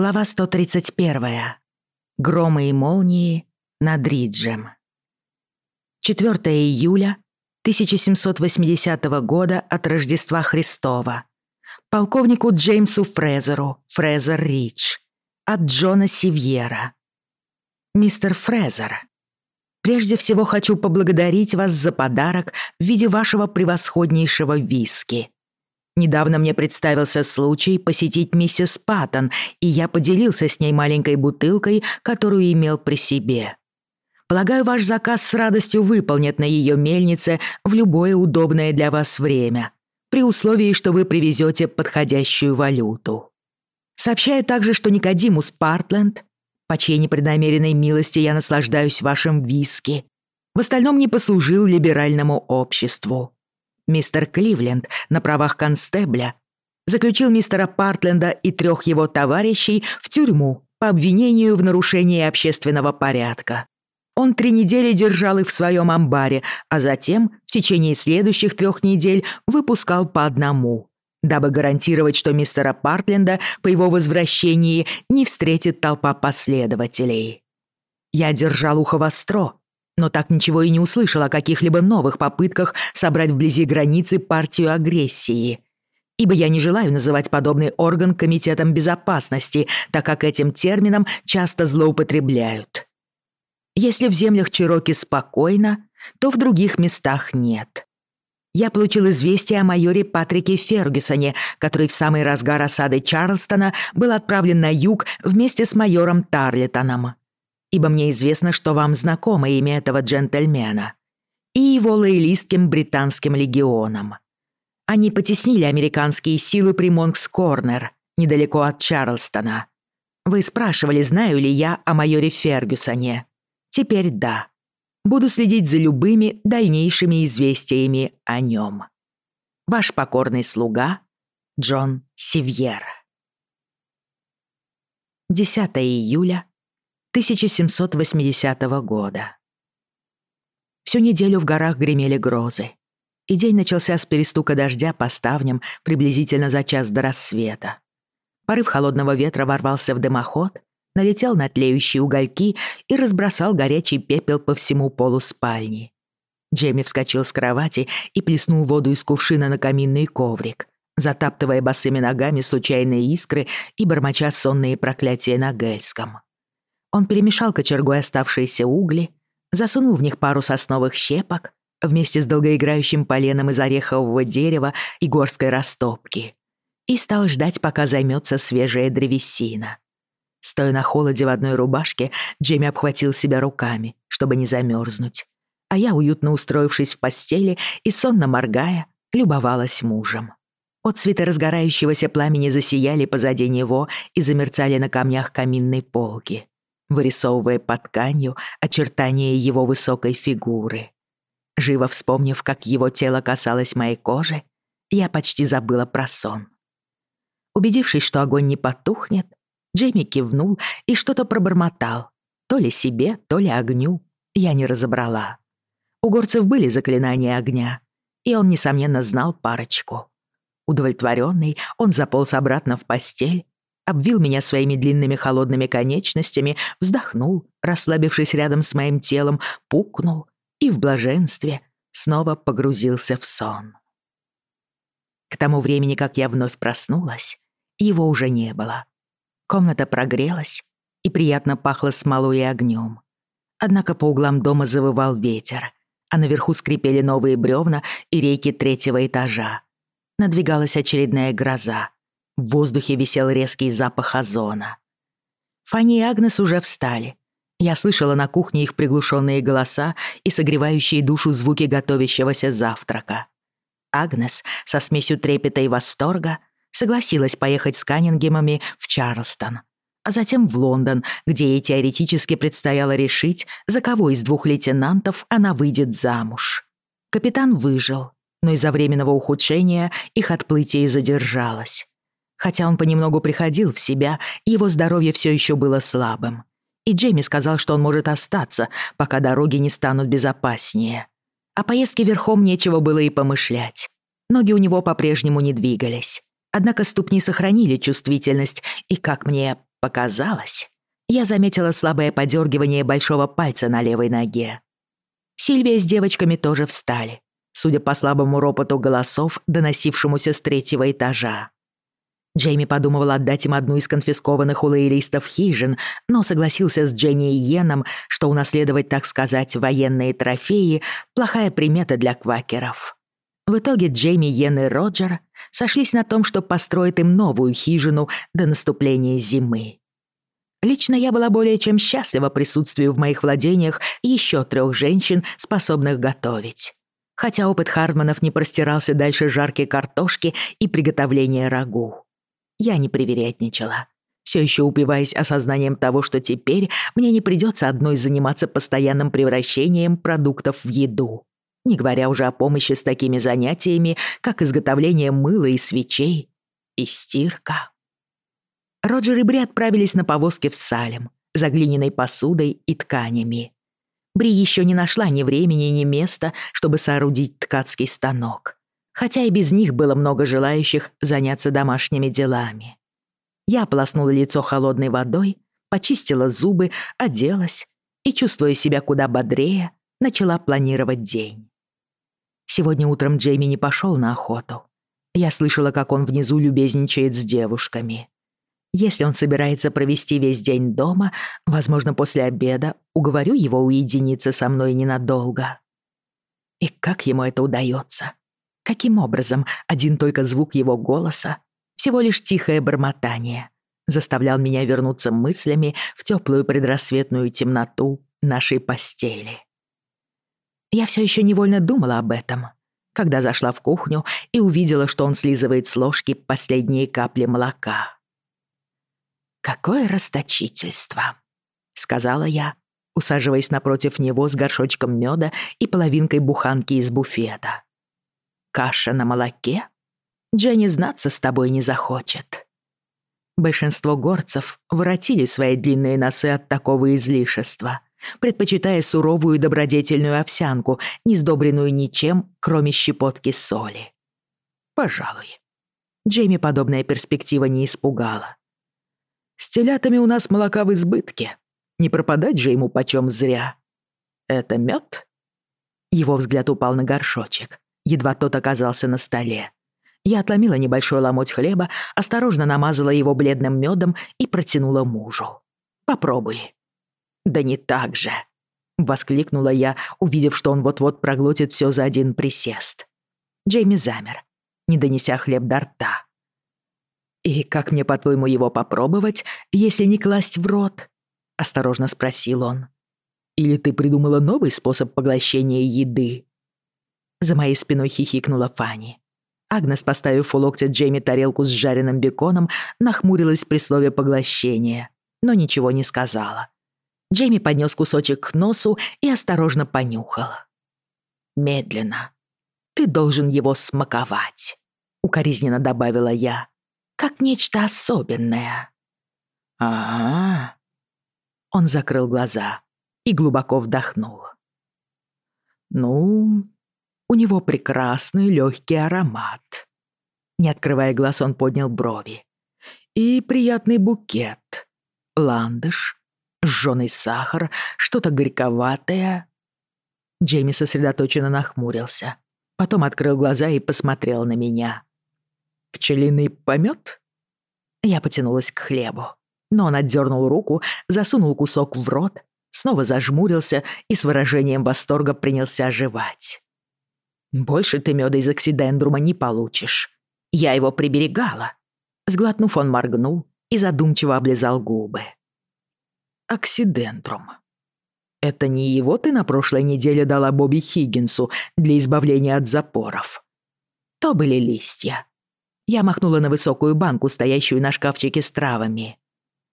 Глава 131. Громы и молнии над Риджем. 4 июля 1780 года от Рождества Христова. Полковнику Джеймсу Фрезеру, Фрезер Ридж. От Джона Сивьера. Мистер Фрезер, прежде всего хочу поблагодарить вас за подарок в виде вашего превосходнейшего виски – Недавно мне представился случай посетить миссис Паттон, и я поделился с ней маленькой бутылкой, которую имел при себе. Полагаю, ваш заказ с радостью выполнят на ее мельнице в любое удобное для вас время, при условии, что вы привезете подходящую валюту. Сообщаю также, что Никодимус Партленд, по чьей непреднамеренной милости я наслаждаюсь вашим виски, в остальном не послужил либеральному обществу. мистер Кливленд на правах констебля заключил мистера Партленда и трех его товарищей в тюрьму по обвинению в нарушении общественного порядка. Он три недели держал их в своем амбаре, а затем в течение следующих трех недель выпускал по одному, дабы гарантировать, что мистера Партленда по его возвращении не встретит толпа последователей. Я держал ухо востро но так ничего и не услышал о каких-либо новых попытках собрать вблизи границы партию агрессии. Ибо я не желаю называть подобный орган Комитетом безопасности, так как этим термином часто злоупотребляют. Если в землях Чироки спокойно, то в других местах нет. Я получил известие о майоре Патрике Фергюсоне, который в самый разгар осады Чарльстона был отправлен на юг вместе с майором Тарлетоном ибо мне известно, что вам знакомо имя этого джентльмена, и его лоялистским британским легионом. Они потеснили американские силы при Монкс-Корнер, недалеко от Чарльстона. Вы спрашивали, знаю ли я о майоре Фергюсоне. Теперь да. Буду следить за любыми дальнейшими известиями о нем. Ваш покорный слуга Джон Сивьер. 10 июля 1780 года. Всю неделю в горах гремели грозы, и день начался с перестука дождя по ставням приблизительно за час до рассвета. Порыв холодного ветра ворвался в дымоход, налетел на тлеющие угольки и разбросал горячий пепел по всему полу спальни. Джейми вскочил с кровати и плеснул воду из кувшина на каминный коврик, затаптывая босыми ногами случайные искры и бормоча сонные проклятия на гельском. Он перемешал кочергу оставшиеся угли, засунул в них пару сосновых щепок вместе с долгоиграющим поленом из орехового дерева и горской растопки и стал ждать, пока займется свежая древесина. Стоя на холоде в одной рубашке, Джейми обхватил себя руками, чтобы не замерзнуть. А я, уютно устроившись в постели и сонно моргая, любовалась мужем. Отцветы разгорающегося пламени засияли позади него и замерцали на камнях каминной полки вырисовывая под тканью очертания его высокой фигуры. Живо вспомнив, как его тело касалось моей кожи, я почти забыла про сон. Убедившись, что огонь не потухнет, Джейми кивнул и что-то пробормотал. То ли себе, то ли огню. Я не разобрала. У горцев были заклинания огня, и он, несомненно, знал парочку. Удовлетворенный, он заполз обратно в постель обвил меня своими длинными холодными конечностями, вздохнул, расслабившись рядом с моим телом, пукнул и в блаженстве снова погрузился в сон. К тому времени, как я вновь проснулась, его уже не было. Комната прогрелась и приятно пахло смолой и огнем. Однако по углам дома завывал ветер, а наверху скрипели новые бревна и рейки третьего этажа. Надвигалась очередная гроза — в воздухе висел резкий запах озона. Фанни и Агнес уже встали. Я слышала на кухне их приглушенные голоса и согревающие душу звуки готовящегося завтрака. Агнес со смесью трепета и восторга согласилась поехать с Каннингемами в Чарлстон, а затем в Лондон, где ей теоретически предстояло решить, за кого из двух лейтенантов она выйдет замуж. Капитан выжил, но из-за временного ухудшения их отплытие задержалось. Хотя он понемногу приходил в себя, его здоровье все еще было слабым. И Джейми сказал, что он может остаться, пока дороги не станут безопаснее. О поездке верхом нечего было и помышлять. Ноги у него по-прежнему не двигались. Однако ступни сохранили чувствительность, и, как мне показалось, я заметила слабое подергивание большого пальца на левой ноге. Сильвия с девочками тоже встали, судя по слабому ропоту голосов, доносившемуся с третьего этажа. Джейми подумывал отдать им одну из конфискованных у лоялистов хижин, но согласился с Дженни и Йеном, что унаследовать, так сказать, военные трофеи – плохая примета для квакеров. В итоге Джейми, Йен и Роджер сошлись на том, что построят им новую хижину до наступления зимы. Лично я была более чем счастлива присутствию в моих владениях еще трех женщин, способных готовить. Хотя опыт Хардманов не простирался дальше жарки картошки и приготовления рагу. Я не привередничала. Все еще упиваясь осознанием того, что теперь мне не придется одной заниматься постоянным превращением продуктов в еду. Не говоря уже о помощи с такими занятиями, как изготовление мыла и свечей, и стирка. Роджер и Бри отправились на повозке в Салем за глиняной посудой и тканями. Бри еще не нашла ни времени, ни места, чтобы соорудить ткацкий станок хотя и без них было много желающих заняться домашними делами. Я ополоснула лицо холодной водой, почистила зубы, оделась и, чувствуя себя куда бодрее, начала планировать день. Сегодня утром Джейми не пошел на охоту. Я слышала, как он внизу любезничает с девушками. Если он собирается провести весь день дома, возможно, после обеда уговорю его уединиться со мной ненадолго. И как ему это удается? каким образом один только звук его голоса, всего лишь тихое бормотание, заставлял меня вернуться мыслями в теплую предрассветную темноту нашей постели. Я все еще невольно думала об этом, когда зашла в кухню и увидела, что он слизывает с ложки последние капли молока. «Какое расточительство!» — сказала я, усаживаясь напротив него с горшочком меда и половинкой буханки из буфета каша на молоке, Дженни знаться с тобой не захочет. Большинство горцев воротили свои длинные носы от такого излишества, предпочитая суровую добродетельную овсянку, не сдобренную ничем, кроме щепотки соли. Пожалуй. Джейми подобная перспектива не испугала. «С телятами у нас молока в избытке. Не пропадать же ему почем зря. Это мед? Его взгляд упал на горшочек. едва тот оказался на столе. Я отломила небольшой ломоть хлеба, осторожно намазала его бледным медом и протянула мужу. «Попробуй». «Да не так же», — воскликнула я, увидев, что он вот-вот проглотит все за один присест. Джейми замер, не донеся хлеб до рта. «И как мне, по-твоему, его попробовать, если не класть в рот?» — осторожно спросил он. «Или ты придумала новый способ поглощения еды?» За моей спиной хихикнула Фанни. Агнес, поставив у локтя Джейми тарелку с жареным беконом, нахмурилась при слове поглощения, но ничего не сказала. Джейми поднес кусочек к носу и осторожно понюхал. «Медленно. Ты должен его смаковать», — укоризненно добавила я, «как нечто особенное». «А-а-а». Он закрыл глаза и глубоко вдохнул. «Ну, У него прекрасный легкий аромат. Не открывая глаз, он поднял брови. И приятный букет. Ландыш, жженый сахар, что-то горьковатое. Джейми сосредоточенно нахмурился. Потом открыл глаза и посмотрел на меня. «Пчелиный помет?» Я потянулась к хлебу, но он отдернул руку, засунул кусок в рот, снова зажмурился и с выражением восторга принялся жевать. Больше ты меда из оксидендрума не получишь. Я его приберегала. Сглотнув, он моргнул и задумчиво облизал губы. Оксидендрум. Это не его ты на прошлой неделе дала Бобби Хиггинсу для избавления от запоров. То были листья. Я махнула на высокую банку, стоящую на шкафчике с травами.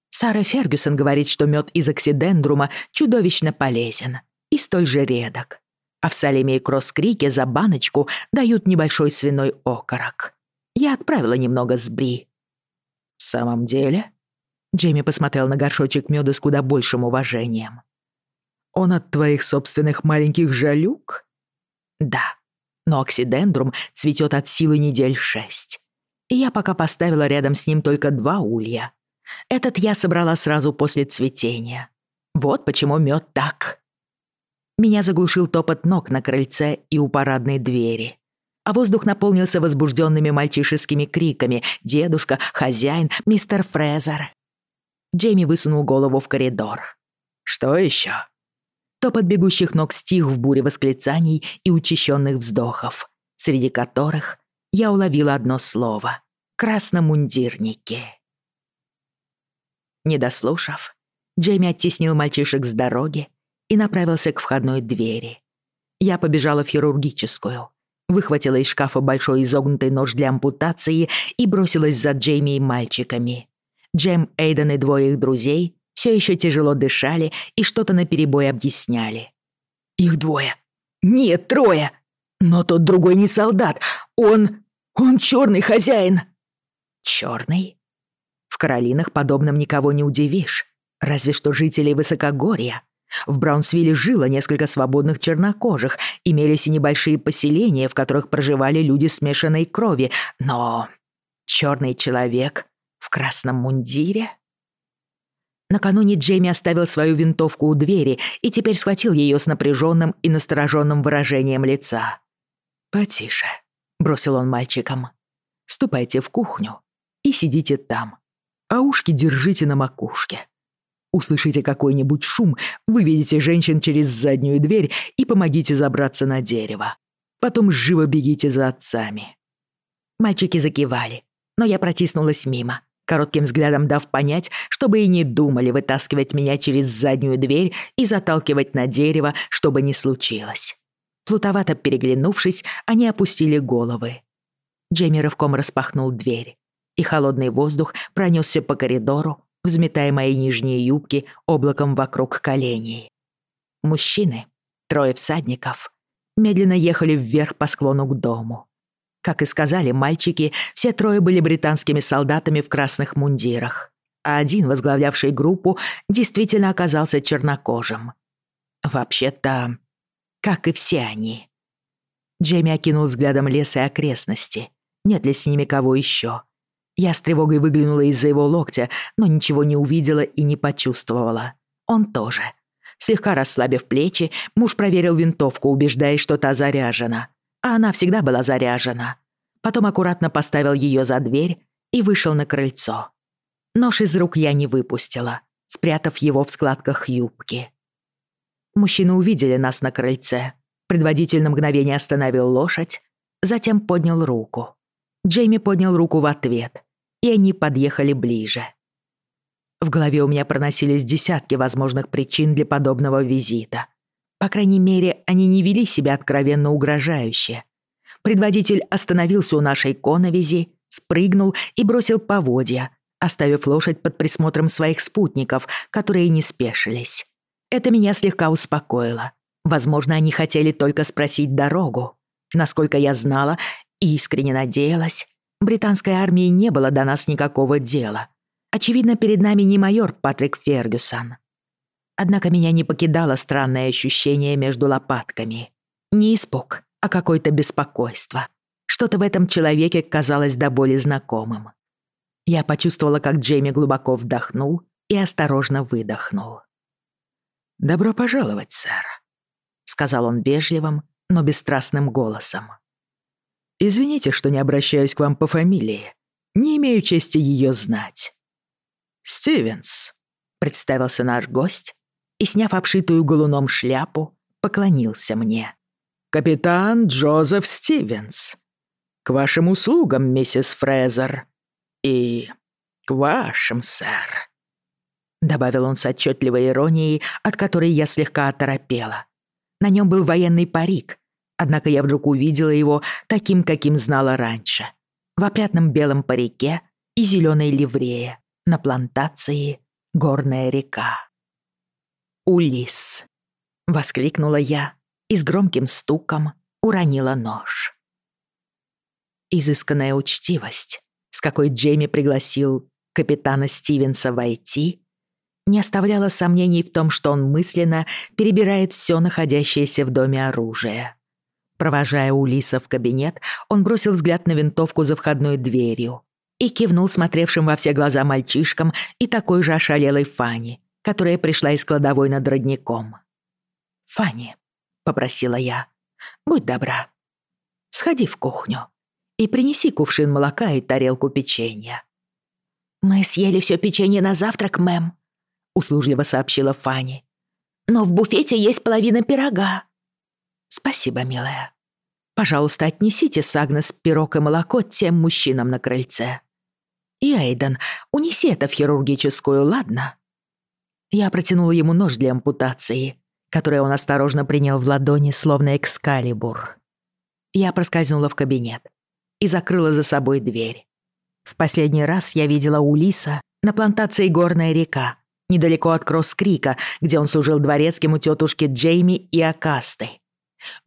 Сара Фергюсон говорит, что мед из оксидендрума чудовищно полезен и столь же редок а в Салеме и Кросс-Крике за баночку дают небольшой свиной окорок. Я отправила немного с Бри. «В самом деле?» Джейми посмотрел на горшочек мёда с куда большим уважением. «Он от твоих собственных маленьких жалюк?» «Да, но оксидендрум цветет от силы недель шесть. И я пока поставила рядом с ним только два улья. Этот я собрала сразу после цветения. Вот почему мед так. Меня заглушил топот ног на крыльце и у парадной двери. А воздух наполнился возбужденными мальчишескими криками «Дедушка! Хозяин! Мистер Фрезер!» Джейми высунул голову в коридор. «Что еще?» Топот бегущих ног стих в буре восклицаний и учащенных вздохов, среди которых я уловила одно слово — «красномундирники». Не дослушав, Джейми оттеснил мальчишек с дороги и направился к входной двери. Я побежала в хирургическую, выхватила из шкафа большой изогнутый нож для ампутации и бросилась за Джейми и мальчиками. Джем, Эйден и двое их друзей все еще тяжело дышали и что-то наперебой объясняли. «Их двое. Нет, трое. Но тот другой не солдат. Он... он черный хозяин!» «Черный?» В Каролинах подобным никого не удивишь. Разве что жителей Высокогорья. В Браунсвилле жило несколько свободных чернокожих, имелись и небольшие поселения, в которых проживали люди смешанной крови, но черный человек в красном мундире... Накануне Джейми оставил свою винтовку у двери и теперь схватил ее с напряженным и настороженным выражением лица. «Потише», — бросил он мальчикам. «Ступайте в кухню и сидите там, а ушки держите на макушке услышите какой-нибудь шум, выведите женщин через заднюю дверь и помогите забраться на дерево. Потом живо бегите за отцами». Мальчики закивали, но я протиснулась мимо, коротким взглядом дав понять, чтобы и не думали вытаскивать меня через заднюю дверь и заталкивать на дерево, чтобы не случилось. Плутовато переглянувшись, они опустили головы. Джейми рывком распахнул дверь, и холодный воздух пронёсся по коридору, взметая мои нижние юбки облаком вокруг коленей. Мужчины, трое всадников, медленно ехали вверх по склону к дому. Как и сказали мальчики, все трое были британскими солдатами в красных мундирах, а один, возглавлявший группу, действительно оказался чернокожим. Вообще-то, как и все они. Джейми окинул взглядом леса и окрестности. Нет ли с ними кого еще? Я с тревогой выглянула из-за его локтя, но ничего не увидела и не почувствовала. Он тоже. Слегка расслабив плечи, муж проверил винтовку, убеждаясь, что та заряжена. А она всегда была заряжена. Потом аккуратно поставил ее за дверь и вышел на крыльцо. Нож из рук я не выпустила, спрятав его в складках юбки. Мужчины увидели нас на крыльце. Предводитель на мгновение остановил Джейми поднял руку в ответ, и они подъехали ближе. В голове у меня проносились десятки возможных причин для подобного визита. По крайней мере, они не вели себя откровенно угрожающе. Предводитель остановился у нашей коновизи, спрыгнул и бросил поводья, оставив лошадь под присмотром своих спутников, которые не спешились. Это меня слегка успокоило. Возможно, они хотели только спросить дорогу. Насколько я знала, искренне надеялась. британской армии не было до нас никакого дела. Очевидно, перед нами не майор Патрик Фергюсон. Однако меня не покидало странное ощущение между лопатками. Не испуг, а какое-то беспокойство. Что-то в этом человеке казалось до боли знакомым. Я почувствовала, как Джейми глубоко вдохнул и осторожно выдохнул. «Добро пожаловать, сэр», — сказал он вежливым, но бесстрастным голосом. Извините, что не обращаюсь к вам по фамилии. Не имею чести ее знать». «Стивенс», — представился наш гость и, сняв обшитую голуном шляпу, поклонился мне. «Капитан Джозеф Стивенс. К вашим услугам, миссис Фрезер. И к вашим, сэр», — добавил он с отчетливой иронией, от которой я слегка оторопела. На нем был военный парик — Однако я вдруг увидела его таким, каким знала раньше. В опрятном белом парике и зеленой ливрее. На плантации горная река. «Улис!» — воскликнула я и с громким стуком уронила нож. Изысканная учтивость, с какой Джейми пригласил капитана Стивенса войти, не оставляла сомнений в том, что он мысленно перебирает все находящееся в доме оружие. Провожая Улиса в кабинет, он бросил взгляд на винтовку за входной дверью и кивнул смотревшим во все глаза мальчишкам и такой же ошалелой Фанни, которая пришла из кладовой над родником. «Фанни», — попросила я, — «будь добра, сходи в кухню и принеси кувшин молока и тарелку печенья». «Мы съели все печенье на завтрак, мэм», — услужливо сообщила Фанни. «Но в буфете есть половина пирога». «Спасибо, милая. Пожалуйста, отнесите с Агнес пирог и молоко тем мужчинам на крыльце. И, Эйден, унеси это в хирургическую, ладно?» Я протянула ему нож для ампутации, который он осторожно принял в ладони, словно экскалибур. Я проскользнула в кабинет и закрыла за собой дверь. В последний раз я видела Улиса на плантации «Горная река», недалеко от Кросс-Крика, где он служил дворецким у тетушки Джейми и Акасты.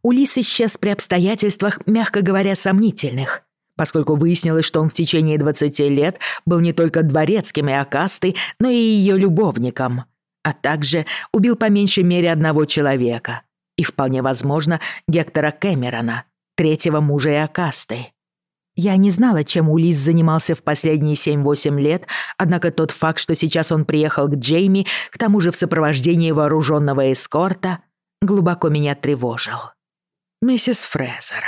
Улис исчез при обстоятельствах, мягко говоря, сомнительных, поскольку выяснилось, что он в течение 20 лет был не только дворецким и акастой, но и ее любовником, а также убил по меньшей мере одного человека и, вполне возможно, Гектора Кэмерона, третьего мужа и акасты. Я не знала, чем Улис занимался в последние 7-8 лет, однако тот факт, что сейчас он приехал к Джейми, к тому же в сопровождении вооруженного эскорта – глубоко меня тревожил. «Миссис Фрезер».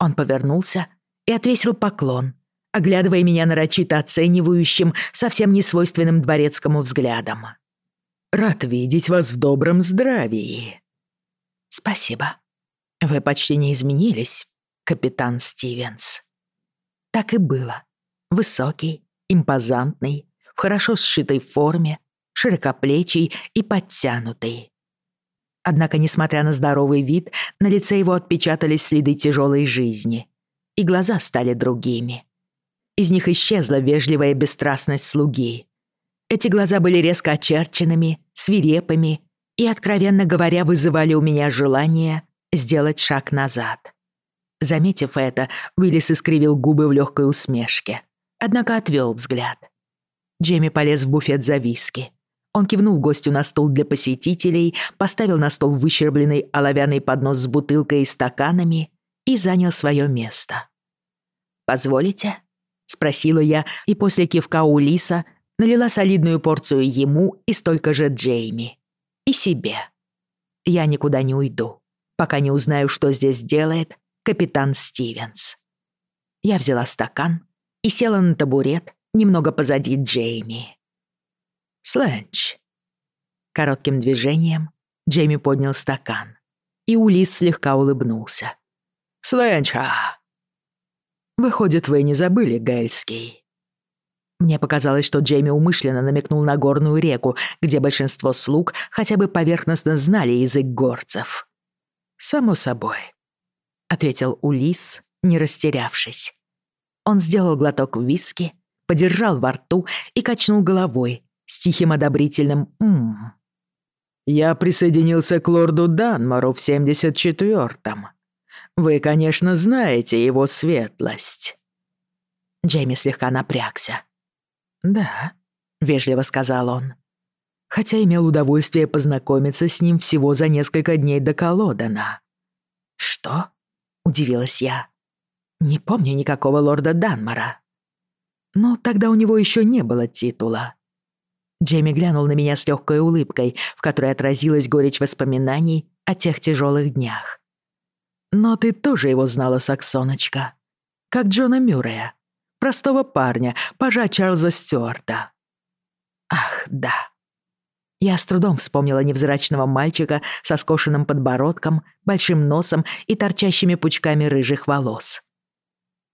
Он повернулся и отвесил поклон, оглядывая меня нарочито оценивающим, совсем не свойственным дворецкому взглядом. «Рад видеть вас в добром здравии». «Спасибо. Вы почти не изменились, капитан Стивенс». Так и было. Высокий, импозантный, в хорошо сшитой форме, широкоплечий и подтянутый. Однако, несмотря на здоровый вид, на лице его отпечатались следы тяжелой жизни, и глаза стали другими. Из них исчезла вежливая бесстрастность слуги. Эти глаза были резко очерченными, свирепыми и, откровенно говоря, вызывали у меня желание сделать шаг назад. Заметив это, Уиллис искривил губы в легкой усмешке, однако отвел взгляд. Джейми полез в буфет за виски. Он кивнул гостю на стол для посетителей, поставил на стол выщербленный оловянный поднос с бутылкой и стаканами и занял свое место. «Позволите?» — спросила я, и после кивка Улиса налила солидную порцию ему и столько же Джейми. И себе. Я никуда не уйду, пока не узнаю, что здесь делает капитан Стивенс. Я взяла стакан и села на табурет немного позади Джейми. «Сленч». Коротким движением Джейми поднял стакан, и Улис слегка улыбнулся. «Сленча!» «Выходит, вы не забыли Гельский?» Мне показалось, что Джейми умышленно намекнул на горную реку, где большинство слуг хотя бы поверхностно знали язык горцев. «Само собой ответил Улис, не растерявшись. Он сделал глоток виски, подержал во рту и качнул головой с тихим одобрительным ммм «Я присоединился к лорду Данмору в 74-м. Вы, конечно, знаете его светлость». Джейми слегка напрягся. «Да», — вежливо сказал он. Хотя имел удовольствие познакомиться с ним всего за несколько дней до Колодана. «Что?» — удивилась я. «Не помню никакого лорда Данмора». «Ну, тогда у него еще не было титула», Джейми глянул на меня с легкой улыбкой, в которой отразилась горечь воспоминаний о тех тяжелых днях. «Но ты тоже его знала, Саксоночка. Как Джона Мюррея, простого парня, пажа Чарльза Стюарта». «Ах, да». Я с трудом вспомнила невзрачного мальчика со скошенным подбородком, большим носом и торчащими пучками рыжих волос.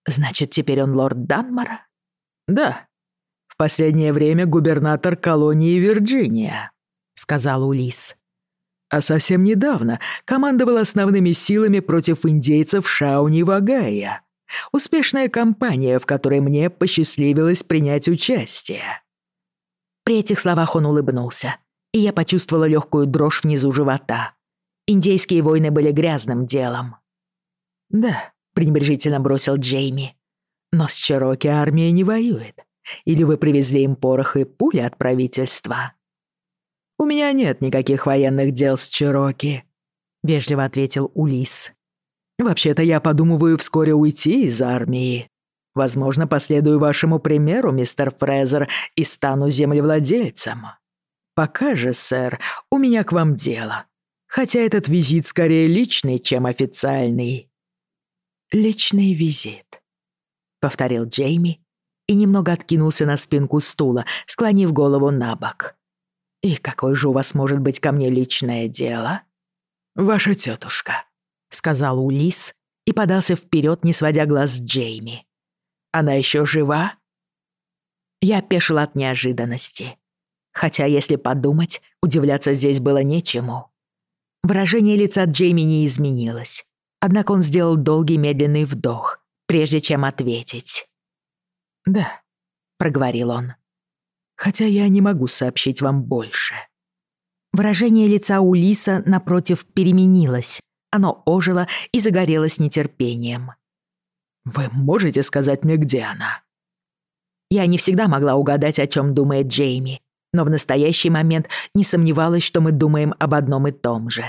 «Значит, теперь он лорд Данмара?» «Да», последнее время губернатор колонии Вирджиния», — сказал Улис. А совсем недавно командовал основными силами против индейцев Шауни-Вагая. Успешная кампания, в которой мне посчастливилось принять участие. При этих словах он улыбнулся, и я почувствовала легкую дрожь внизу живота. Индейские войны были грязным делом. «Да», — пренебрежительно бросил Джейми, — «но с Чероки армия не воюет. Или вы привезли им порох и пули от правительства?» «У меня нет никаких военных дел с Чироки», — вежливо ответил Улис. «Вообще-то я подумываю вскоре уйти из армии. Возможно, последую вашему примеру, мистер Фрезер, и стану землевладельцем. Пока же, сэр, у меня к вам дело. Хотя этот визит скорее личный, чем официальный». «Личный визит», — повторил Джейми, и немного откинулся на спинку стула, склонив голову на бок. «И какое же у вас может быть ко мне личное дело?» «Ваша тетушка», — сказал Улис и подался вперед, не сводя глаз с Джейми. «Она еще жива?» Я пешила от неожиданности. Хотя, если подумать, удивляться здесь было нечему. Выражение лица Джейми не изменилось. Однако он сделал долгий медленный вдох, прежде чем ответить. «Да», — проговорил он. «Хотя я не могу сообщить вам больше». Выражение лица Улиса, напротив, переменилось. Оно ожило и загорелось нетерпением. «Вы можете сказать мне, где она?» Я не всегда могла угадать, о чем думает Джейми, но в настоящий момент не сомневалась, что мы думаем об одном и том же.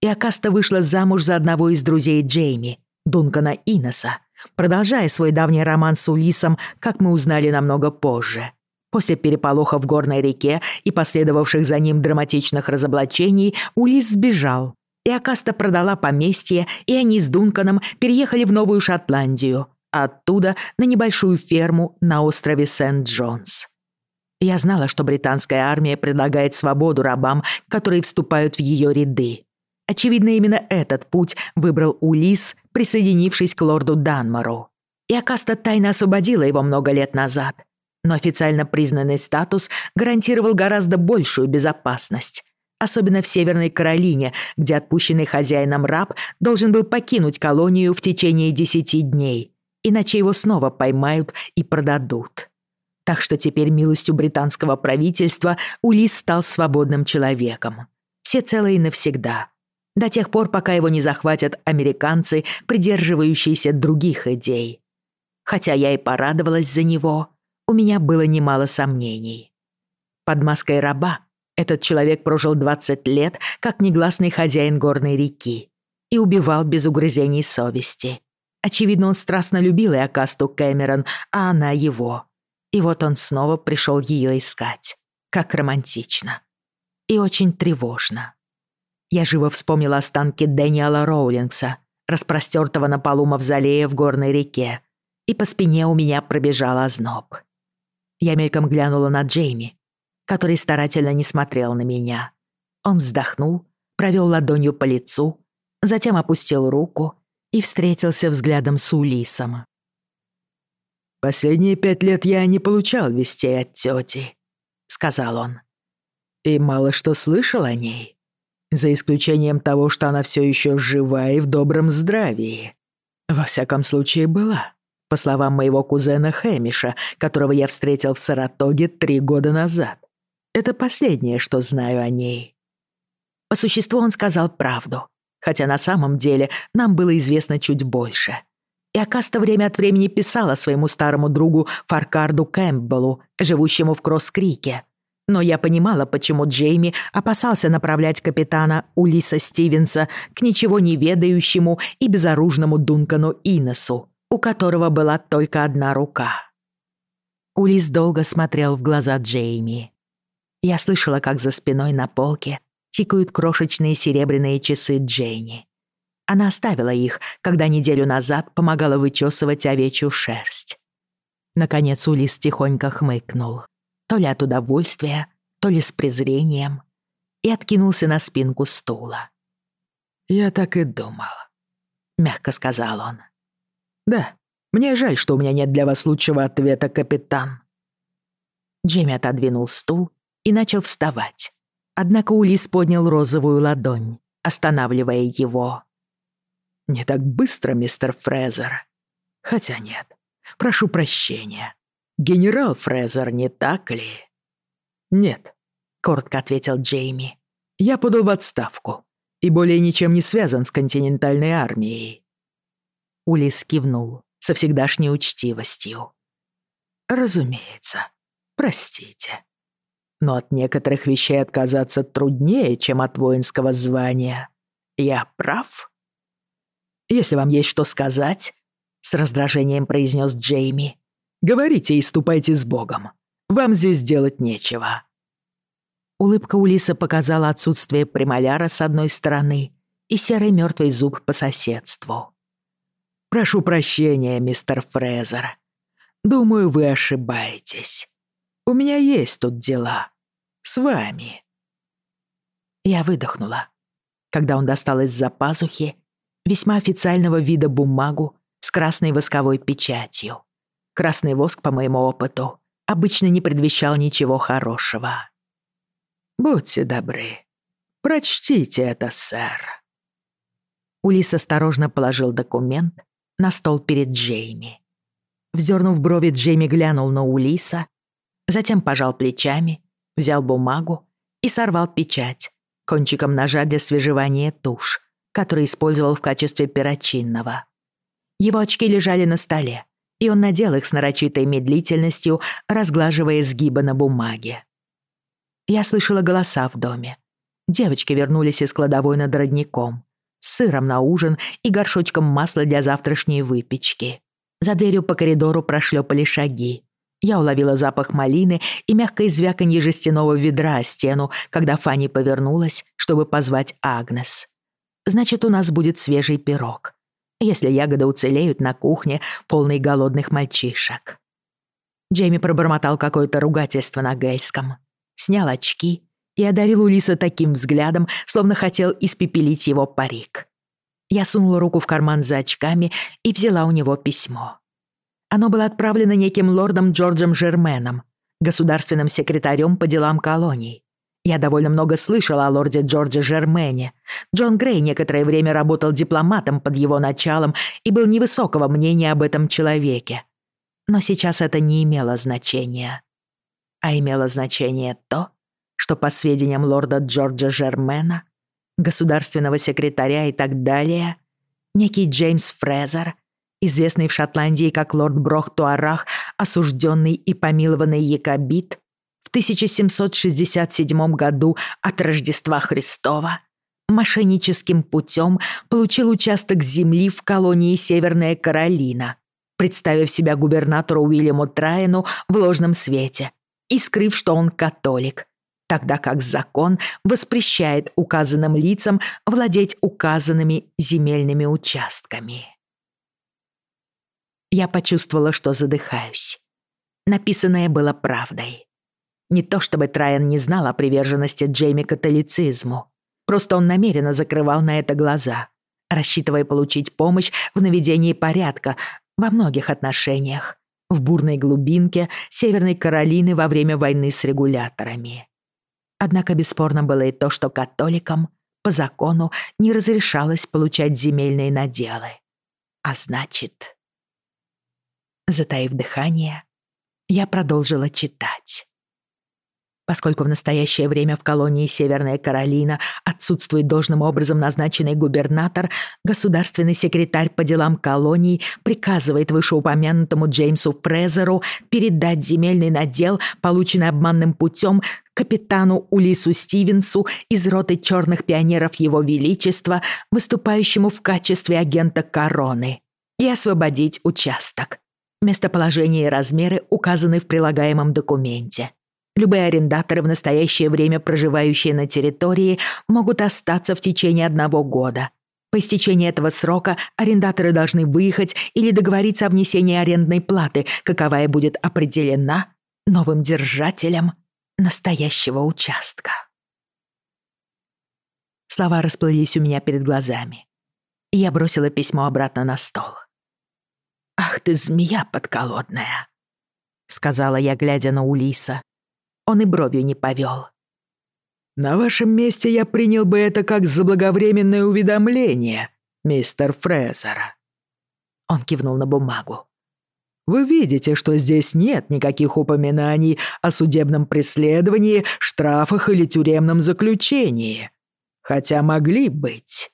И Акаста вышла замуж за одного из друзей Джейми, Дункана Иноса, продолжая свой давний роман с Улисом, как мы узнали намного позже. После переполоха в горной реке и последовавших за ним драматичных разоблачений Улис сбежал. И Акаста продала поместье, и они с Дунканом переехали в Новую Шотландию, а оттуда на небольшую ферму на острове Сент-Джонс. Я знала, что британская армия предлагает свободу рабам, которые вступают в ее ряды. Очевидно, именно этот путь выбрал Улис, присоединившись к лорду Данмору. И Акаста тайно освободила его много лет назад. Но официально признанный статус гарантировал гораздо большую безопасность. Особенно в Северной Каролине, где отпущенный хозяином раб должен был покинуть колонию в течение 10 дней, иначе его снова поймают и продадут. Так что теперь милостью британского правительства Улис стал свободным человеком. Все целые навсегда. До тех пор, пока его не захватят американцы, придерживающиеся других идей. Хотя я и порадовалась за него, у меня было немало сомнений. Под маской раба этот человек прожил 20 лет как негласный хозяин горной реки и убивал без угрызений совести. Очевидно, он страстно любил Иокасту Кэмерон, а она его. И вот он снова пришел ее искать. Как романтично. И очень тревожно. Я живо вспомнила останки Дэниела Роулингса, распростертого на полу мавзолея в горной реке, и по спине у меня пробежал озноб. Я мельком глянула на Джейми, который старательно не смотрел на меня. Он вздохнул, провел ладонью по лицу, затем опустил руку и встретился взглядом с Улисом. «Последние пять лет я не получал вестей от тети», — сказал он. «И мало что слышал о ней» за исключением того, что она все еще жива и в добром здравии. Во всяком случае, была, по словам моего кузена Хэмиша, которого я встретил в Саратоге три года назад. Это последнее, что знаю о ней. По существу он сказал правду, хотя на самом деле нам было известно чуть больше. И Акаста время от времени писала своему старому другу Фаркарду Кэмпбеллу, живущему в Кросс-Крике, но я понимала, почему Джейми опасался направлять капитана Улиса Стивенса к ничего не ведающему и безоружному Дункану Иносу, у которого была только одна рука. Улис долго смотрел в глаза Джейми. Я слышала, как за спиной на полке тикают крошечные серебряные часы Джейни. Она оставила их, когда неделю назад помогала вычесывать овечью шерсть. Наконец Улис тихонько хмыкнул то ли от удовольствия, то ли с презрением, и откинулся на спинку стула. «Я так и думал», — мягко сказал он. «Да, мне жаль, что у меня нет для вас лучшего ответа, капитан». Джимми отодвинул стул и начал вставать. Однако Улис поднял розовую ладонь, останавливая его. «Не так быстро, мистер Фрезер. Хотя нет, прошу прощения. Генерал Фрезер, не так ли?» «Нет», — коротко ответил Джейми. «Я подал в отставку и более ничем не связан с континентальной армией». Улис кивнул со всегдашней учтивостью. «Разумеется. Простите но от некоторых вещей отказаться труднее, чем от воинского звания. Я прав? Если вам есть что сказать, — с раздражением произнес Джейми. Говорите и ступайте с Богом. Вам здесь делать нечего». Улыбка Улиса показала отсутствие премоляра с одной стороны и серый мертвый зуб по соседству. «Прошу прощения, мистер Фрезер. Думаю, вы ошибаетесь. У меня есть тут дела. С вами». Я выдохнула, когда он достал из-за пазухи весьма официального вида бумагу с красной восковой печатью красный воск по моему опыту обычно не предвещал ничего хорошего. «Будьте добры, прочтите это, сэр». Улис осторожно положил документ на стол перед Джейми. Вздернув брови, Джейми глянул на Улиса, затем пожал плечами, взял бумагу и сорвал печать кончиком ножа для свежевания туш, который использовал в качестве перочинного. Его очки лежали на столе, и он надел их с нарочитой медлительностью, разглаживая сгибы на бумаге. Я слышала голоса в доме. Девочки вернулись из кладовой над родником. С сыром на ужин и горшочком масла для завтрашней выпечки. За дверью по коридору прошлепали шаги. Я уловила запах малины и мягкое звяканье жестяного ведра о стену, когда Фанни повернулась, чтобы позвать Агнес. «Значит, у нас будет свежий пирог если ягоды уцелеют на кухне, полной голодных мальчишек. Джейми пробормотал какое-то ругательство на гельском, снял очки и одарил Улиса таким взглядом, словно хотел испепелить его парик. Я сунула руку в карман за очками и взяла у него письмо. Оно было отправлено неким лордом Джорджем Жерменом, государственным секретарем по делам колоний, я довольно много слышала о лорде Джордже Жермене. Джон Грей некоторое время работал дипломатом под его началом и был невысокого мнения об этом человеке. Но сейчас это не имело значения. А имело значение то, что по сведениям лорда Джорджа Жермена, государственного секретаря и так далее, некий Джеймс Фрезер, известный в Шотландии как лорд Брохтуарах, осужденный и помилованный якобит, в 1767 году от Рождества Христова мошенническим путем получил участок земли в колонии Северная Каролина, представив себя губернатору Уильяму Трайану в ложном свете и скрыв, что он католик, тогда как закон воспрещает указанным лицам владеть указанными земельными участками. Я почувствовала, что задыхаюсь. Написанное было правдой. Не то чтобы Трайан не знал о приверженности Джейми католицизму. Просто он намеренно закрывал на это глаза, рассчитывая получить помощь в наведении порядка во многих отношениях в бурной глубинке Северной Каролины во время войны с регуляторами. Однако бесспорно было и то, что католикам по закону не разрешалось получать земельные наделы. А значит... Затаив дыхание, я продолжила читать поскольку в настоящее время в колонии Северная Каролина отсутствует должным образом назначенный губернатор, государственный секретарь по делам колоний приказывает вышеупомянутому Джеймсу Фрезеру передать земельный надел, полученный обманным путем, капитану Улису Стивенсу из роты черных пионеров Его Величества, выступающему в качестве агента короны, и освободить участок. Местоположение и размеры указаны в прилагаемом документе. Любые арендаторы в настоящее время, проживающие на территории, могут остаться в течение одного года. По истечении этого срока арендаторы должны выехать или договориться о внесении арендной платы, каковая будет определена новым держателем настоящего участка. Слова расплылись у меня перед глазами. я бросила письмо обратно на стол. «Ах ты, змея подколодная!» — сказала я, глядя на Улиса, он и бровью не повел. «На вашем месте я принял бы это как заблаговременное уведомление, мистер Фрезер». Он кивнул на бумагу. «Вы видите, что здесь нет никаких упоминаний о судебном преследовании, штрафах или тюремном заключении. Хотя могли быть.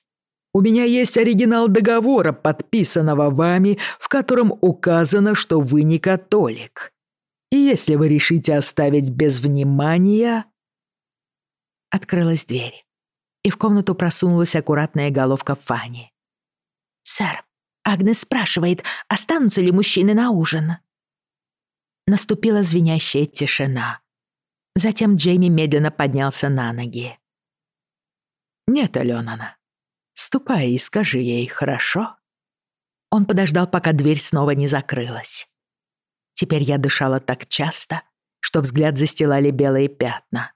У меня есть оригинал договора, подписанного вами, в котором указано, что вы не католик». И если вы решите оставить без внимания...» Открылась дверь, и в комнату просунулась аккуратная головка Фани. «Сэр, Агнес спрашивает, останутся ли мужчины на ужин. Наступила звенящая тишина. Затем Джейми медленно поднялся на ноги. «Нет, Алёнана, ступай и скажи ей, хорошо?» Он подождал, пока дверь снова не закрылась. Теперь я дышала так часто, что взгляд застилали белые пятна.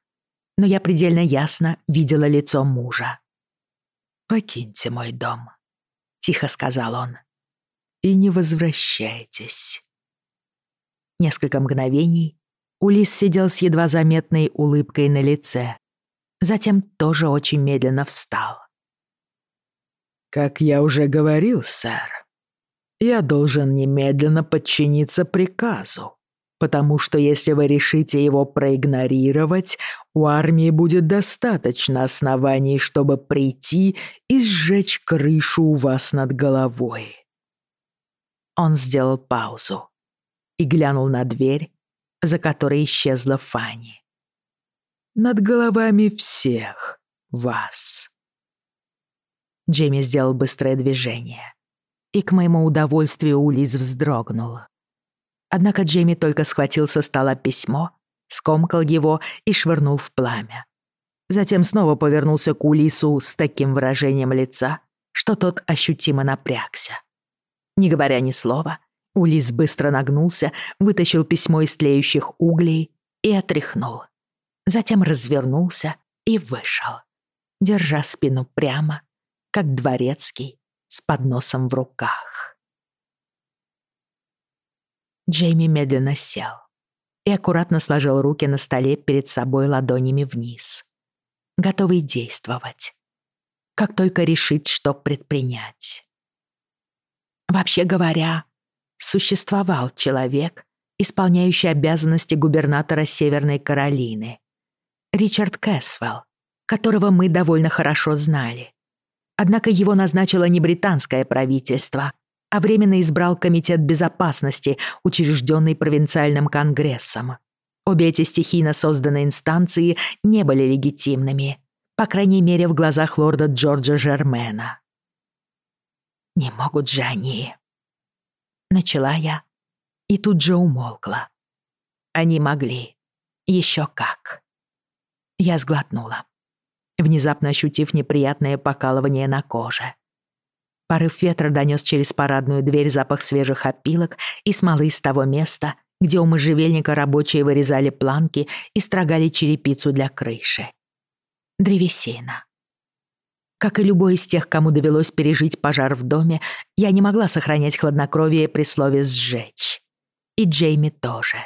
Но я предельно ясно видела лицо мужа. «Покиньте мой дом», — тихо сказал он. «И не возвращайтесь». Несколько мгновений Улис сидел с едва заметной улыбкой на лице. Затем тоже очень медленно встал. «Как я уже говорил, сэр», я должен немедленно подчиниться приказу, потому что если вы решите его проигнорировать, у армии будет достаточно оснований, чтобы прийти и сжечь крышу у вас над головой. Он сделал паузу и глянул на дверь, за которой исчезла Фанни. «Над головами всех вас». Джимми сделал быстрое движение и к моему удовольствию Улис вздрогнул. Однако Джейми только схватил со стола письмо, скомкал его и швырнул в пламя. Затем снова повернулся к Улису с таким выражением лица, что тот ощутимо напрягся. Не говоря ни слова, Улис быстро нагнулся, вытащил письмо из тлеющих углей и отряхнул. Затем развернулся и вышел, держа спину прямо, как дворецкий под носом в руках. Джейми медленно сел и аккуратно сложил руки на столе перед собой ладонями вниз, готовый действовать, как только решит, что предпринять. Вообще говоря, существовал человек, исполняющий обязанности губернатора Северной Каролины, Ричард Кэсвелл, которого мы довольно хорошо знали, Однако его назначило не британское правительство, а временно избрал Комитет безопасности, учрежденный провинциальным конгрессом. Обе эти стихийно созданные инстанции не были легитимными, по крайней мере, в глазах лорда Джорджа Жермена. Не могут же они Начала я и тут же умолкла. Они могли. Еще как. Я сглотнула, внезапно ощутив неприятное покалывание на коже. Порыв ветра донес через парадную дверь запах свежих опилок и смолы из того места, где у можжевельника рабочие вырезали планки и строгали черепицу для крыши. Древесина. Как и любой из тех, кому довелось пережить пожар в доме, я не могла сохранять хладнокровие при слове «сжечь». И Джейми тоже.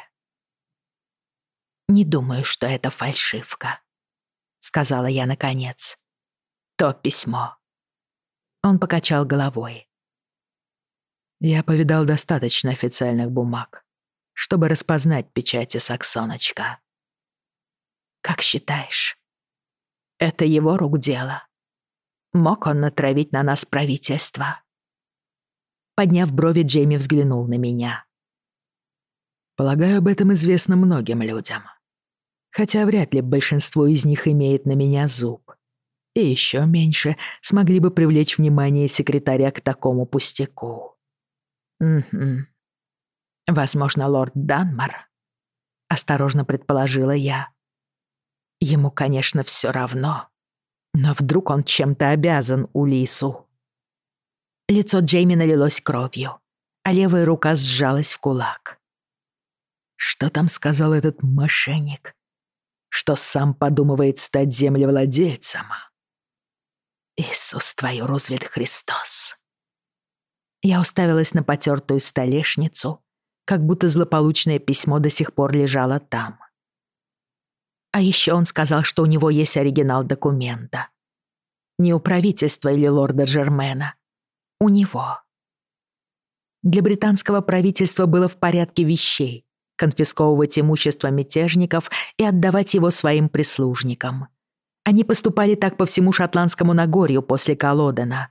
Не думаю, что это фальшивка. сказала я наконец. «То письмо». Он покачал головой. Я повидал достаточно официальных бумаг, чтобы распознать печати Саксоночка. Как считаешь, это его рук дело? Мог он натравить на нас правительство?» Подняв брови, Джейми взглянул на меня. «Полагаю, об этом известно многим людям. хотя вряд ли большинство из них имеет на меня зуб. И еще меньше смогли бы привлечь внимание секретаря к такому пустяку. «Угу. Возможно, лорд Данмар», — осторожно предположила я. Ему, конечно, все равно. Но вдруг он чем-то обязан Улису. Лицо Джейми налилось кровью, а левая рука сжалась в кулак. Что там сказал этот мошенник? что сам подумывает стать землевладельцем. Иисус твою розвит Христос. Я уставилась на потертую столешницу, как будто злополучное письмо до сих пор лежало там. А еще он сказал, что у него есть оригинал документа. Не у правительства или лорда Джермена. У него. Для британского правительства было в порядке вещей конфисковывать имущество мятежников и отдавать его своим прислужникам. Они поступали так по всему шотландскому Нагорью после Колодена.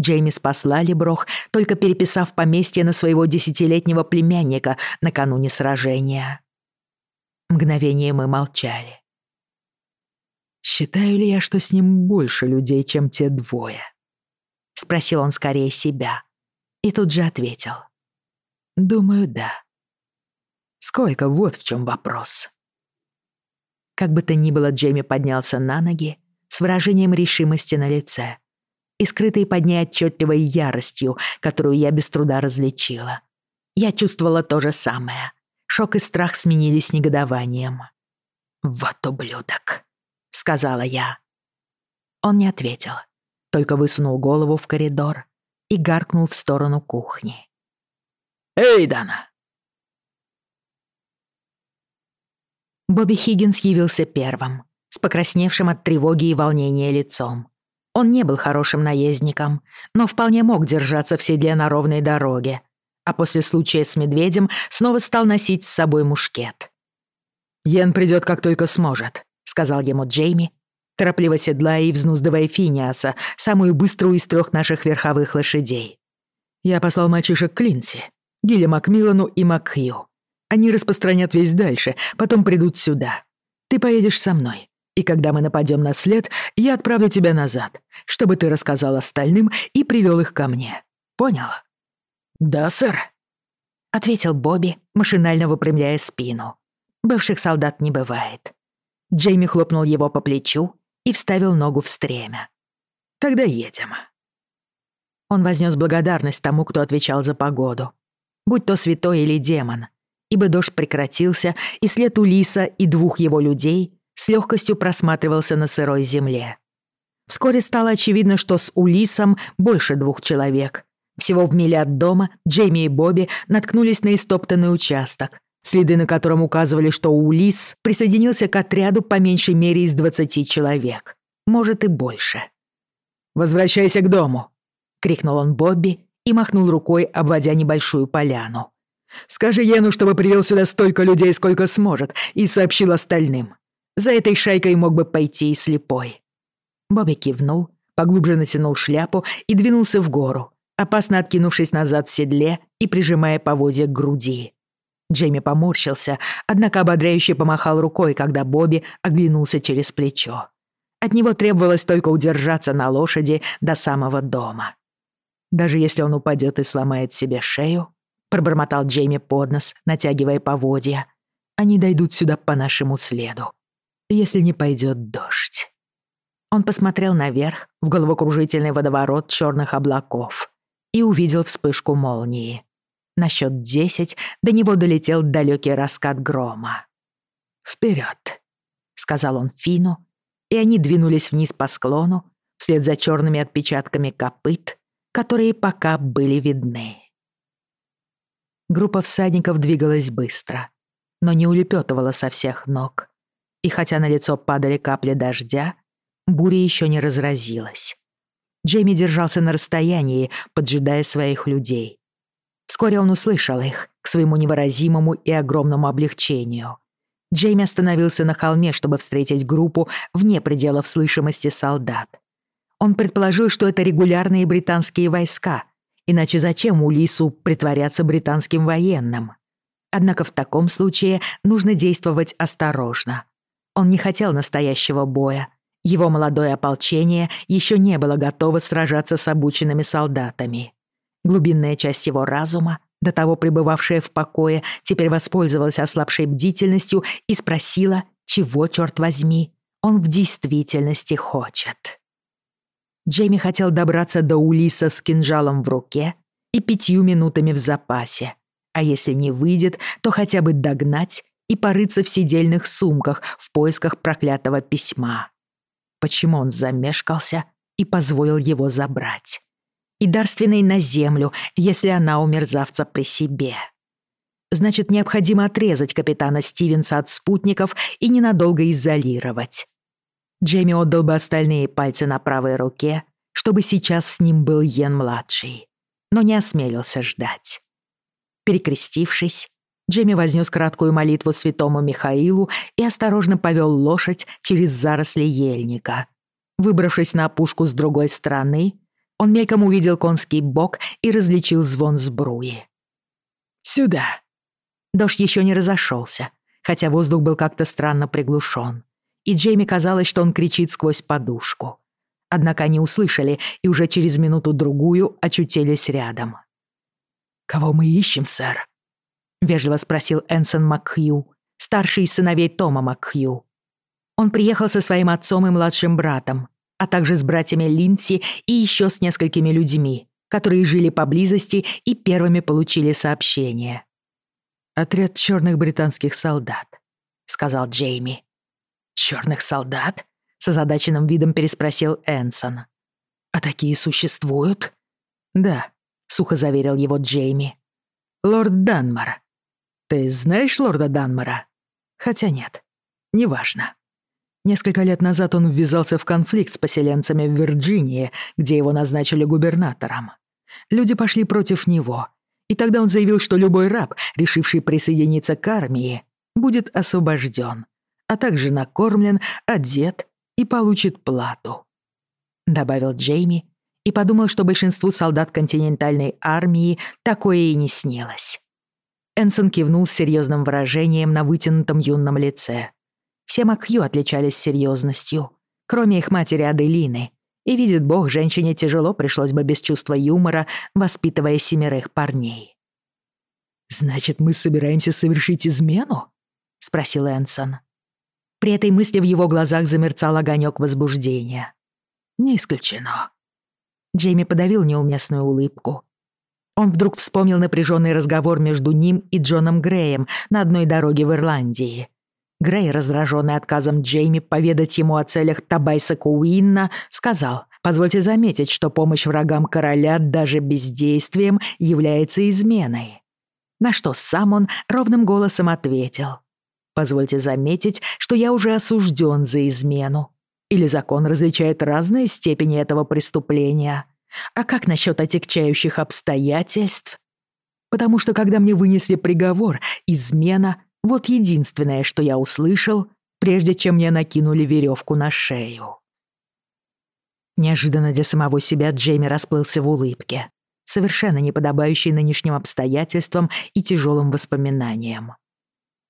Джеймис послали Брох, только переписав поместье на своего десятилетнего племянника накануне сражения. Мгновение мы молчали. «Считаю ли я, что с ним больше людей, чем те двое?» — спросил он скорее себя. И тут же ответил. «Думаю, да». Сколько вот в чем вопрос. Как бы то ни было, Джейми поднялся на ноги с выражением решимости на лице и скрытой под ней отчетливой яростью, которую я без труда различила. Я чувствовала то же самое. Шок и страх сменились негодованием. «Вот ублюдок», — сказала я. Он не ответил, только высунул голову в коридор и гаркнул в сторону кухни. «Эй, Дана, Бобби Хиггинс явился первым, с покрасневшим от тревоги и волнения лицом. Он не был хорошим наездником, но вполне мог держаться в седле на ровной дороге, а после случая с медведем снова стал носить с собой мушкет. «Йен придет, как только сможет», — сказал ему Джейми, торопливо седлая и взнуздывая Финиаса, самую быструю из трех наших верховых лошадей. «Я послал мальчишек Клинси, Гилли Макмиллану и Макхью. Они распространят весь дальше, потом придут сюда. Ты поедешь со мной. И когда мы нападем на след, я отправлю тебя назад, чтобы ты рассказал остальным и привел их ко мне. Понял? Да, сэр. Ответил Бобби, машинально выпрямляя спину. Бывших солдат не бывает. Джейми хлопнул его по плечу и вставил ногу в стремя. «Тогда едем». Он вознёс благодарность тому, кто отвечал за погоду. Будь то святой или демон, ибо дождь прекратился, и след Улиса и двух его людей с легкостью просматривался на сырой земле. Вскоре стало очевидно, что с Улисом больше двух человек. Всего в миле от дома Джейми и Бобби наткнулись на истоптанный участок, следы на котором указывали, что Улис присоединился к отряду по меньшей мере из 20 человек. Может и больше. «Возвращайся к дому!» — крикнул он Бобби и махнул рукой, обводя небольшую поляну. Скажи Ену, чтобы привел сюда столько людей, сколько сможет, и сообщил остальным. За этой шайкой мог бы пойти и слепой». Бобби кивнул, поглубже натянул шляпу и двинулся в гору, опасно откинувшись назад в седле и прижимая поводья к груди. Джейми поморщился, однако ободряюще помахал рукой, когда Бобби оглянулся через плечо. От него требовалось только удержаться на лошади до самого дома. Даже если он упадет и сломает себе шею, пробормотал Джейми под нос, натягивая поводья. «Они дойдут сюда по нашему следу, если не пойдет дождь». Он посмотрел наверх, в головокружительный водоворот черных облаков, и увидел вспышку молнии. На счет десять до него долетел далекий раскат грома. «Вперед!» — сказал он Фину, и они двинулись вниз по склону, вслед за черными отпечатками копыт, которые пока были видны. Группа всадников двигалась быстро, но не улепетывала со всех ног. И хотя на лицо падали капли дождя, буря еще не разразилась. Джейми держался на расстоянии, поджидая своих людей. Вскоре он услышал их, к своему невыразимому и огромному облегчению. Джейми остановился на холме, чтобы встретить группу вне пределов слышимости солдат. Он предположил, что это регулярные британские войска, иначе зачем Улису притворяться британским военным? Однако в таком случае нужно действовать осторожно. Он не хотел настоящего боя. Его молодое ополчение еще не было готово сражаться с обученными солдатами. Глубинная часть его разума, до того пребывавшая в покое, теперь воспользовалась ослабшей бдительностью и спросила, чего, черт возьми, он в действительности хочет. Джейми хотел добраться до Улиса с кинжалом в руке и пятью минутами в запасе. А если не выйдет, то хотя бы догнать и порыться в сидельных сумках в поисках проклятого письма. Почему он замешкался и позволил его забрать? И дарственной на землю, если она у мерзавца при себе. Значит, необходимо отрезать капитана Стивенса от спутников и ненадолго изолировать. Джейми отдал бы остальные пальцы на правой руке, чтобы сейчас с ним был Йен-младший, но не осмелился ждать. Перекрестившись, Джейми вознес краткую молитву святому Михаилу и осторожно повел лошадь через заросли ельника. Выбравшись на опушку с другой стороны, он мельком увидел конский бок и различил звон сбруи. «Сюда!» Дождь еще не разошелся, хотя воздух был как-то странно приглушен и Джейми казалось, что он кричит сквозь подушку. Однако они услышали и уже через минуту-другую очутились рядом. «Кого мы ищем, сэр?» — вежливо спросил Энсон МакХью, старший из сыновей Тома МакХью. Он приехал со своим отцом и младшим братом, а также с братьями Линси и еще с несколькими людьми, которые жили поблизости и первыми получили сообщение. «Отряд черных британских солдат», — сказал Джейми. «Черных солдат?» — с озадаченным видом переспросил Энсон. «А такие существуют?» «Да», — сухо заверил его Джейми. «Лорд Данмар. Ты знаешь лорда Данмара? Хотя нет, неважно. Несколько лет назад он ввязался в конфликт с поселенцами в Вирджинии, где его назначили губернатором. Люди пошли против него, и тогда он заявил, что любой раб, решивший присоединиться к армии, будет освобожден, а также накормлен, одет и получит плату», — добавил Джейми и подумал, что большинству солдат континентальной армии такое и не снилось. Энсон кивнул с серьезным выражением на вытянутом юном лице. Все Макью отличались серьезностью, кроме их матери Аделины, и, видит бог, женщине тяжело пришлось бы без чувства юмора, воспитывая семерых парней. «Значит, мы собираемся совершить измену?» — спросил Энсон. При этой мысли в его глазах замерцал огонек возбуждения. «Не исключено». Джейми подавил неуместную улыбку. Он вдруг вспомнил напряженный разговор между ним и Джоном Греем на одной дороге в Ирландии. Грей, раздраженный отказом Джейми поведать ему о целях Табайса Куинна, сказал, «Позвольте заметить, что помощь врагам короля даже бездействием является изменой». На что сам он ровным голосом ответил, Позвольте заметить, что я уже осужден за измену. Или закон различает разные степени этого преступления. А как насчет отягчающих обстоятельств? Потому что, когда мне вынесли приговор, измена — вот единственное, что я услышал, прежде чем мне накинули веревку на шею. Неожиданно для самого себя Джейми расплылся в улыбке, совершенно не подобающей нынешним обстоятельствам и тяжелым воспоминаниям.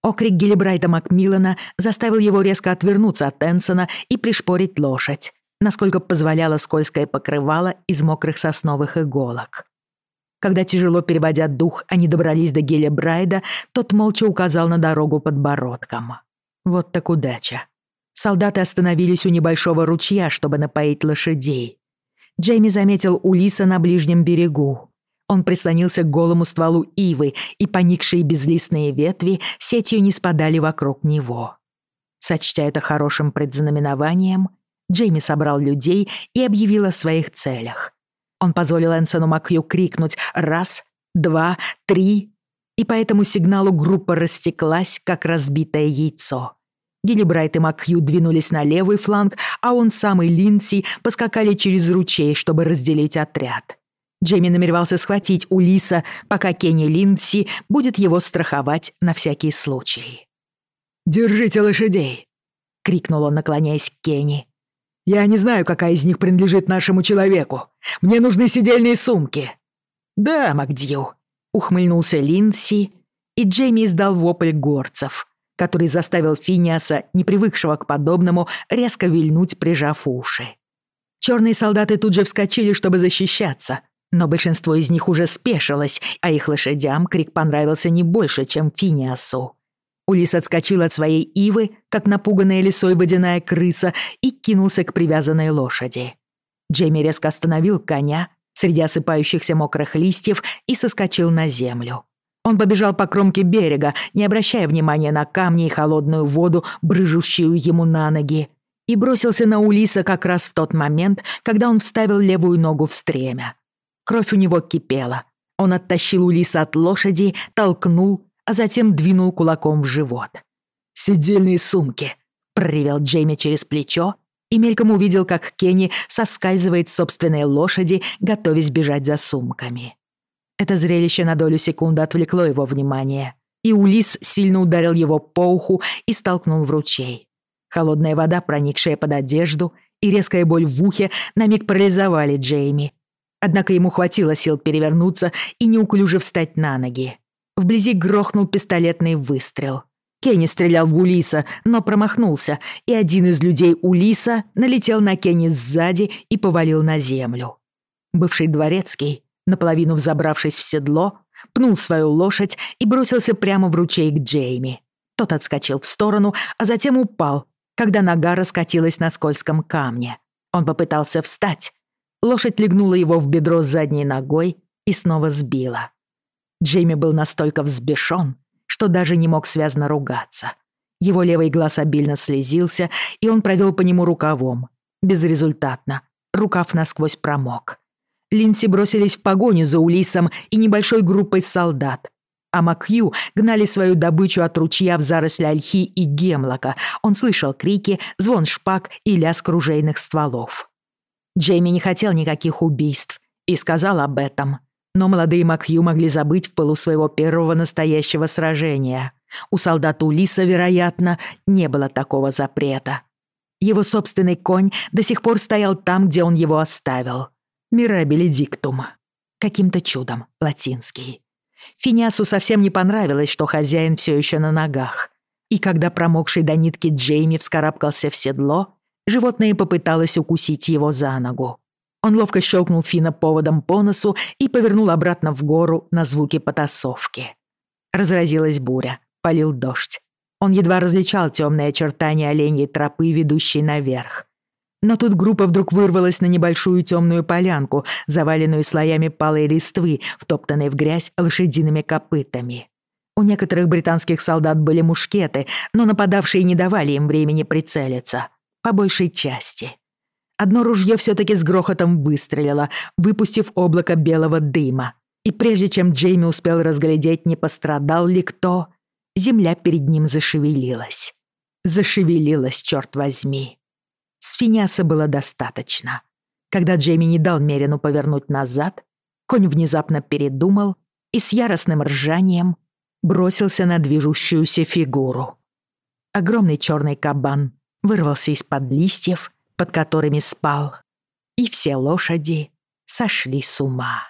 Окрик Гиллибрайда Макмиллана заставил его резко отвернуться от Энсона и пришпорить лошадь, насколько позволяло скользкое покрывало из мокрых сосновых иголок. Когда, тяжело переводя дух, они добрались до Гиллибрайда, тот молча указал на дорогу подбородком. Вот так удача. Солдаты остановились у небольшого ручья, чтобы напоить лошадей. Джейми заметил Улиса на ближнем берегу. Он прислонился к голому стволу ивы, и поникшие безлистные ветви сетью не спадали вокруг него. Сочтя это хорошим предзнаменованием, Джейми собрал людей и объявил о своих целях. Он позволил Энсону Макью крикнуть «раз», «два», «три», и по этому сигналу группа растеклась, как разбитое яйцо. Гиллибрайт и Макью двинулись на левый фланг, а он сам и Линси поскакали через ручей, чтобы разделить отряд. Джейми намеревался схватить Улиса, пока Кенни Линси будет его страховать на всякий случай. «Держите лошадей!» — крикнул он, наклоняясь к Кенни. Я не знаю, какая из них принадлежит нашему человеку. Мне нужны сидельные сумки». «Да, Макдью», — ухмыльнулся Линдси, и Джейми издал вопль горцев, который заставил Финиаса, не привыкшего Но большинство из них уже спешилось, а их лошадям крик понравился не больше, чем Финиасу. Улис отскочил от своей ивы, как напуганная лисой водяная крыса, и кинулся к привязанной лошади. Джейми резко остановил коня среди осыпающихся мокрых листьев и соскочил на землю. Он побежал по кромке берега, не обращая внимания на камни и холодную воду, брыжущую ему на ноги, и бросился на Улиса как раз в тот момент, когда он вставил левую ногу в стремя. Кровь у него кипела. Он оттащил Улиса от лошади, толкнул, а затем двинул кулаком в живот. «Сидельные сумки!» — проревел Джейми через плечо и мельком увидел, как Кенни соскальзывает с собственной лошади, готовясь бежать за сумками. Это зрелище на долю секунды отвлекло его внимание, и Улис сильно ударил его по уху и столкнул в ручей. Холодная вода, проникшая под одежду, и резкая боль в ухе на миг парализовали Джейми, Однако ему хватило сил перевернуться и неуклюже встать на ноги. Вблизи грохнул пистолетный выстрел. Кенни стрелял в Улиса, но промахнулся, и один из людей Улиса налетел на Кенни сзади и повалил на землю. Бывший дворецкий, наполовину взобравшись в седло, пнул свою лошадь и бросился прямо в ручей к Джейми. Тот отскочил в сторону, а затем упал, когда нога раскатилась на скользком камне. Он попытался встать, Лошадь легнула его в бедро задней ногой и снова сбила. Джейми был настолько взбешен, что даже не мог связно ругаться. Его левый глаз обильно слезился, и он провел по нему рукавом. Безрезультатно. Рукав насквозь промок. Линси бросились в погоню за Улисом и небольшой группой солдат. А Макью гнали свою добычу от ручья в заросли ольхи и гемлока. Он слышал крики, звон шпаг и лязг ружейных стволов. Джейми не хотел никаких убийств и сказал об этом. Но молодые Макью могли забыть в пылу своего первого настоящего сражения. У солдата Улиса, вероятно, не было такого запрета. Его собственный конь до сих пор стоял там, где он его оставил. «Мирабили диктум». Каким-то чудом, латинский. Финиасу совсем не понравилось, что хозяин все еще на ногах. И когда промокший до нитки Джейми вскарабкался в седло, Животное попыталось укусить его за ногу. Он ловко щелкнул Фина поводом по носу и повернул обратно в гору на звуки потасовки. Разразилась буря, полил дождь. Он едва различал темные очертания оленьей тропы, ведущей наверх. Но тут группа вдруг вырвалась на небольшую темную полянку, заваленную слоями палой листвы, втоптанной в грязь лошадиными копытами. У некоторых британских солдат были мушкеты, но нападавшие не давали им времени прицелиться — по большей части. Одно ружье все-таки с грохотом выстрелило, выпустив облако белого дыма. И прежде чем Джейми успел разглядеть, не пострадал ли кто, земля перед ним зашевелилась. Зашевелилась, черт возьми. Сфиниаса было достаточно. Когда Джейми не дал Мерину повернуть назад, конь внезапно передумал и с яростным ржанием бросился на движущуюся фигуру. Огромный черный кабан вырвался из-под листьев под которыми спал, и все лошади сошли с ума.